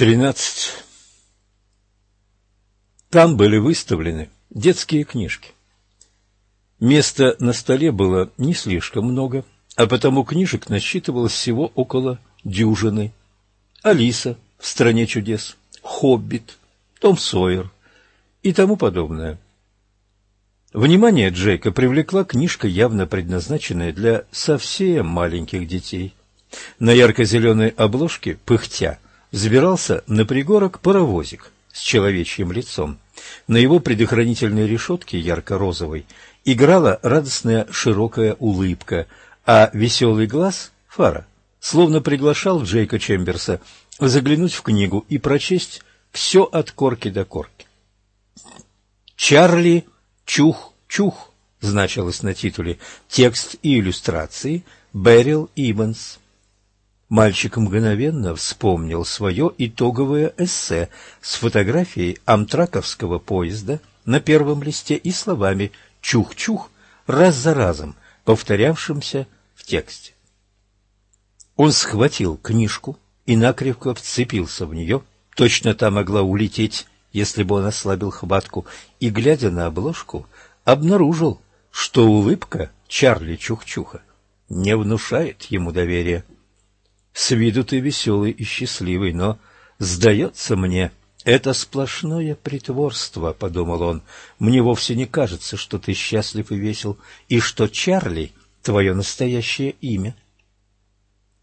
Тринадцать. Там были выставлены детские книжки. Места на столе было не слишком много, а потому книжек насчитывалось всего около дюжины. Алиса в «Стране чудес», «Хоббит», «Том Сойер» и тому подобное. Внимание Джейка привлекла книжка, явно предназначенная для совсем маленьких детей. На ярко-зеленой обложке, пыхтя, взбирался на пригорок паровозик с человечьим лицом. На его предохранительной решетке ярко-розовой играла радостная широкая улыбка, а веселый глаз фара словно приглашал Джейка Чемберса заглянуть в книгу и прочесть все от корки до корки. «Чарли Чух-Чух» значилось на титуле, текст и иллюстрации Берил Ибанс. Мальчик мгновенно вспомнил свое итоговое эссе с фотографией амтраковского поезда на первом листе и словами «чух-чух» раз за разом, повторявшимся в тексте. Он схватил книжку и накрепко вцепился в нее, точно та могла улететь, если бы он ослабил хватку, и, глядя на обложку, обнаружил, что улыбка Чарли Чух-Чуха не внушает ему доверия. С виду ты веселый и счастливый, но, сдается мне, это сплошное притворство, — подумал он. Мне вовсе не кажется, что ты счастлив и весел, и что Чарли — твое настоящее имя.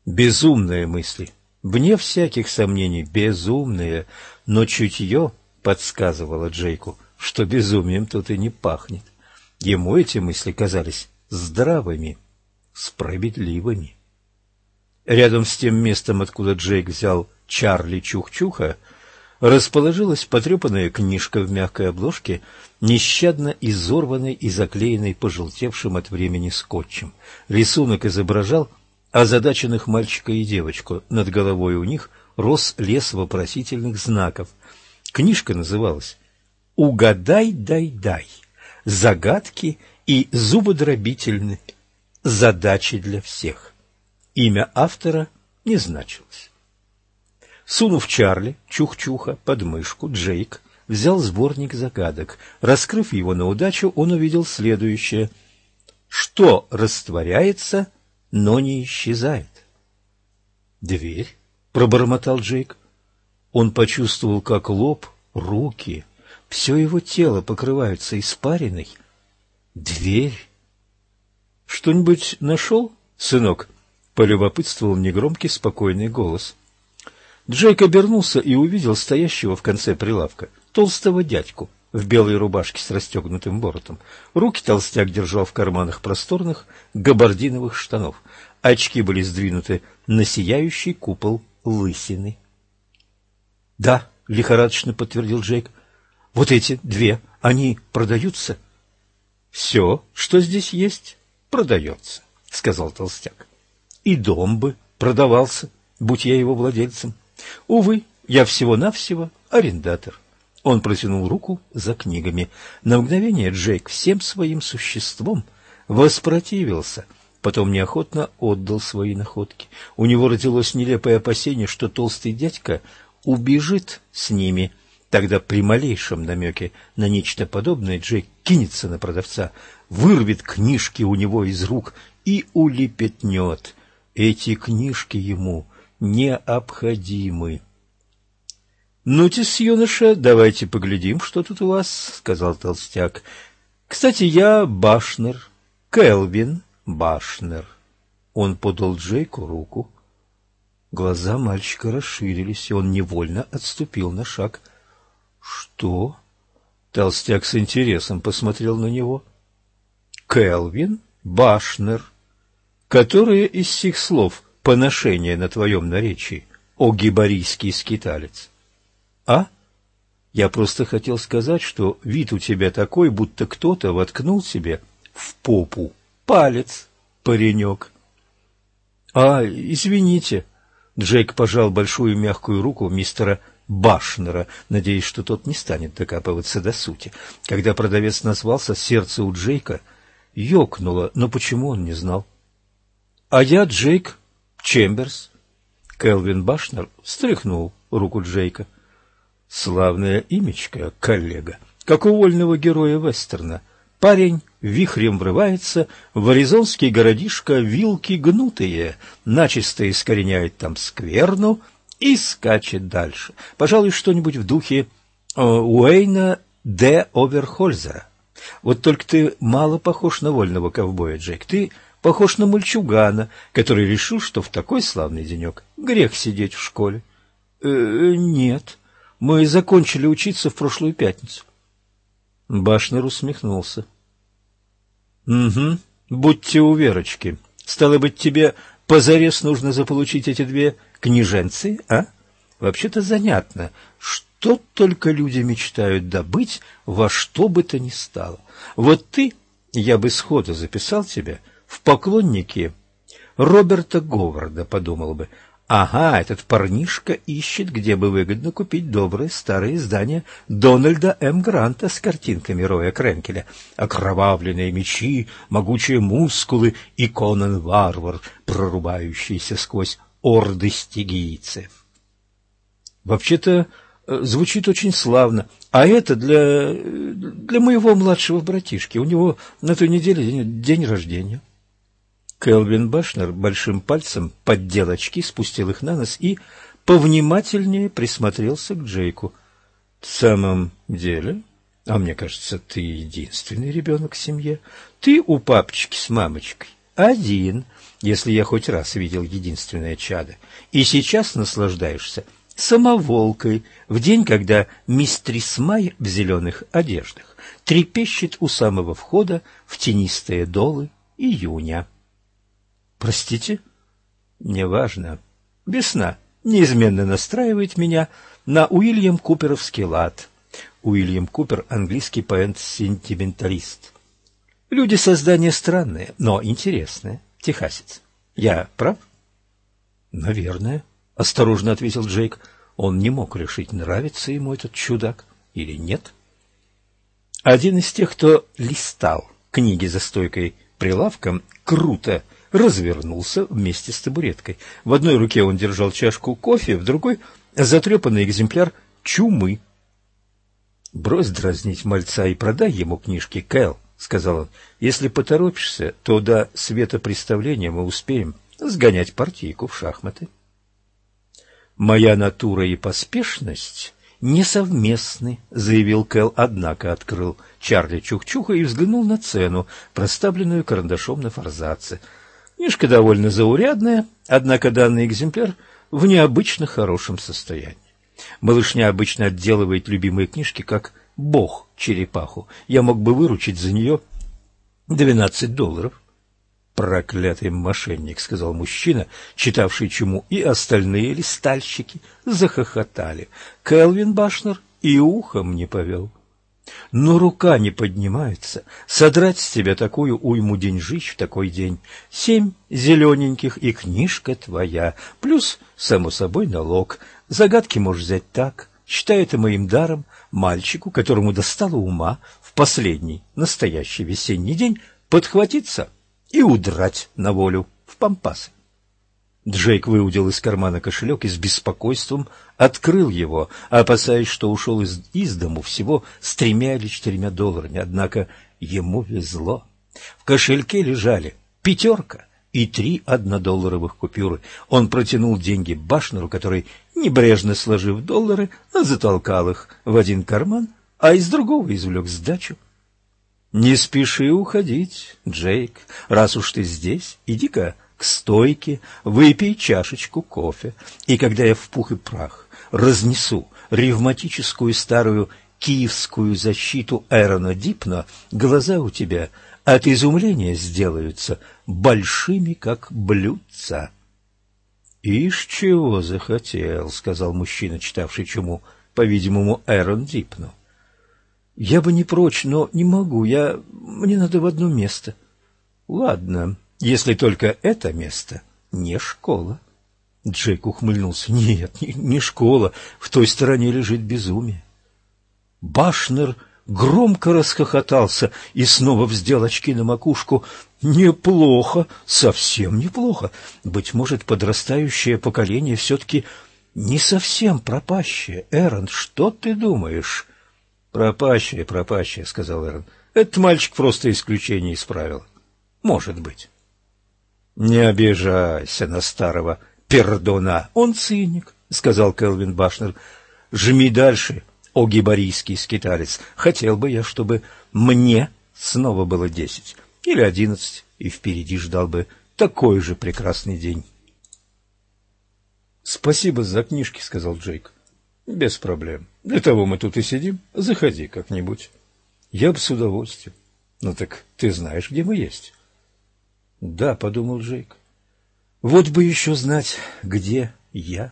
Безумные мысли, вне всяких сомнений, безумные, но чутье подсказывало Джейку, что безумием тут и не пахнет. Ему эти мысли казались здравыми, справедливыми. Рядом с тем местом, откуда Джейк взял Чарли Чух-Чуха, расположилась потрепанная книжка в мягкой обложке, нещадно изорванной и заклеенной пожелтевшим от времени скотчем. Рисунок изображал озадаченных мальчика и девочку. Над головой у них рос лес вопросительных знаков. Книжка называлась «Угадай, дай, дай. Загадки и зубодробительные задачи для всех». Имя автора не значилось. Сунув Чарли, Чух-Чуха, под мышку, Джейк взял сборник загадок. Раскрыв его на удачу, он увидел следующее. Что растворяется, но не исчезает? «Дверь?» — пробормотал Джейк. Он почувствовал, как лоб, руки, все его тело покрываются испариной. «Дверь?» «Что-нибудь нашел, сынок?» Полюбопытствовал негромкий спокойный голос. Джейк обернулся и увидел стоящего в конце прилавка толстого дядьку в белой рубашке с расстегнутым воротом. Руки толстяк держал в карманах просторных габардиновых штанов. Очки были сдвинуты на сияющий купол лысины. — Да, — лихорадочно подтвердил Джейк. — Вот эти две, они продаются? — Все, что здесь есть, продается, — сказал толстяк и дом бы продавался, будь я его владельцем. Увы, я всего-навсего арендатор. Он протянул руку за книгами. На мгновение Джейк всем своим существом воспротивился, потом неохотно отдал свои находки. У него родилось нелепое опасение, что толстый дядька убежит с ними. Тогда при малейшем намеке на нечто подобное Джейк кинется на продавца, вырвет книжки у него из рук и улепетнет. Эти книжки ему необходимы. — Ну-тис, юноша, давайте поглядим, что тут у вас, — сказал толстяк. — Кстати, я Башнер, Келвин Башнер. Он подал Джейку руку. Глаза мальчика расширились, и он невольно отступил на шаг. — Что? Толстяк с интересом посмотрел на него. — Келвин Башнер. — Которые из сих слов поношение на твоем наречии, о гибарийский скиталец? А? Я просто хотел сказать, что вид у тебя такой, будто кто-то воткнул себе в попу палец, паренек. А, извините. Джейк пожал большую мягкую руку мистера Башнера, надеясь, что тот не станет докапываться до сути. Когда продавец назвался, сердце у Джейка ёкнуло, но почему он не знал? — А я Джейк Чемберс. Келвин Башнер встряхнул руку Джейка. Славное имечко, коллега, как у вольного героя вестерна. Парень вихрем врывается в аризонский городишко Вилки Гнутые, начисто искореняет там скверну и скачет дальше. Пожалуй, что-нибудь в духе э, Уэйна Д. Оверхользера. Вот только ты мало похож на вольного ковбоя, Джейк. Ты похож на мальчугана, который решил, что в такой славный денек грех сидеть в школе. Э, -э нет, мы закончили учиться в прошлую пятницу. Башнер усмехнулся. Угу, будьте у Верочки. Стало быть, тебе позарез нужно заполучить эти две книженцы, а? Вообще-то занятно, что только люди мечтают добыть во что бы то ни стало. Вот ты, я бы сходу записал тебя в поклонники Роберта Говарда, подумал бы, Ага, этот парнишка ищет, где бы выгодно купить добрые старые издания Дональда М. Гранта с картинками Роя Кренкеля. Окровавленные мечи, могучие мускулы и Конан-варвар, прорубающийся сквозь орды стигийцев. Вообще-то э, звучит очень славно. А это для, для моего младшего братишки. У него на той неделе день, день рождения. Келвин Башнер большим пальцем поддел очки, спустил их на нос и повнимательнее присмотрелся к Джейку. — В самом деле? А мне кажется, ты единственный ребенок в семье. Ты у папочки с мамочкой один, если я хоть раз видел единственное чадо. И сейчас наслаждаешься самоволкой в день, когда мистрис Май в зеленых одеждах трепещет у самого входа в тенистые долы июня. Простите? Неважно. Весна неизменно настраивает меня на Уильям Куперовский лад. Уильям Купер – английский поэт-сентименталист. Люди создания странные, но интересные. Техасец. Я прав? Наверное, осторожно ответил Джейк. Он не мог решить, нравится ему этот чудак или нет. Один из тех, кто листал книги за стойкой прилавком, круто развернулся вместе с табуреткой. В одной руке он держал чашку кофе, в другой — затрепанный экземпляр «Чумы». «Брось дразнить мальца и продай ему книжки, Кэл», — сказал он. «Если поторопишься, то до света представления мы успеем сгонять партийку в шахматы». «Моя натура и поспешность несовместны», — заявил Кэл, однако открыл Чарли Чух-Чуха и взглянул на цену, проставленную карандашом на форзаце — Книжка довольно заурядная, однако данный экземпляр в необычно хорошем состоянии. Малышня обычно отделывает любимые книжки, как бог черепаху. Я мог бы выручить за нее двенадцать долларов. «Проклятый мошенник», — сказал мужчина, читавший чему, и остальные листальщики захохотали. Келвин Башнер и ухом не повел но рука не поднимается содрать с тебя такую уйму деньжищ в такой день. Семь зелененьких и книжка твоя, плюс, само собой, налог. Загадки можешь взять так, считай это моим даром мальчику, которому достало ума в последний настоящий весенний день подхватиться и удрать на волю в пампасы. Джейк выудил из кармана кошелек и с беспокойством открыл его, опасаясь, что ушел из, из дому всего с тремя или четырьмя долларами. Однако ему везло. В кошельке лежали пятерка и три однодолларовых купюры. Он протянул деньги Башнеру, который, небрежно сложив доллары, затолкал их в один карман, а из другого извлек сдачу. — Не спеши уходить, Джейк, раз уж ты здесь, иди-ка к стойке, выпей чашечку кофе, и когда я в пух и прах разнесу ревматическую старую киевскую защиту Эрона Дипна, глаза у тебя от изумления сделаются большими, как блюдца. — Ишь, чего захотел, — сказал мужчина, читавший чему, по-видимому, Эрон Дипну. — Я бы не прочь, но не могу, я... мне надо в одно место. — Ладно, если только это место не школа. Джейк ухмыльнулся. Нет, не, не школа. В той стороне лежит безумие. Башнер громко расхохотался и снова вздел очки на макушку. Неплохо, совсем неплохо. Быть может, подрастающее поколение все-таки не совсем пропащее. Эрон, что ты думаешь? Пропащее, пропащее, сказал Эрон. Этот мальчик просто исключение из правил. Может быть. Не обижайся на старого пердона. Он циник, сказал Келвин Башнер. Жми дальше, о гибарийский скиталец. Хотел бы я, чтобы мне снова было десять или одиннадцать, и впереди ждал бы такой же прекрасный день. «Спасибо за книжки», — сказал Джейк. «Без проблем. Для того мы тут и сидим. Заходи как-нибудь». «Я бы с удовольствием». «Ну так ты знаешь, где мы есть?» «Да», — подумал Джейк. «Вот бы еще знать, где я».